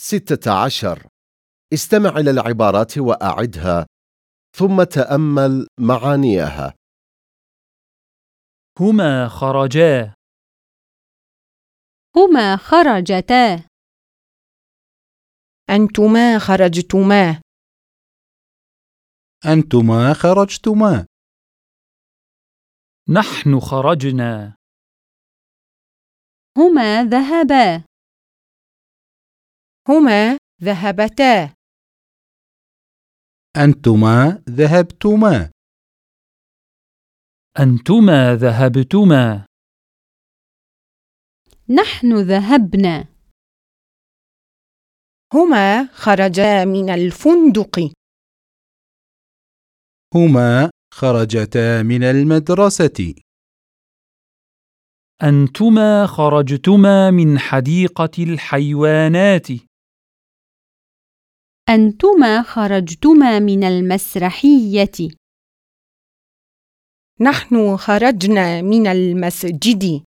ستة عشر. استمع إلى العبارات وأعدها ثم تأمل معانيها. هما خرجا. هما خرجتا. أنتما خرجتما. أنتما خرجتما. نحن خرجنا. هما ذهبا. هما ذهبتا. أنتما ذهبتما. أنتما ذهبتما. نحن ذهبنا. هما خرجا من الفندق. هما خرجتا من المدرسة. أنتما خرجتما من حديقة الحيوانات. أنتما خرجتما من المسرحية. نحن خرجنا من المسجد.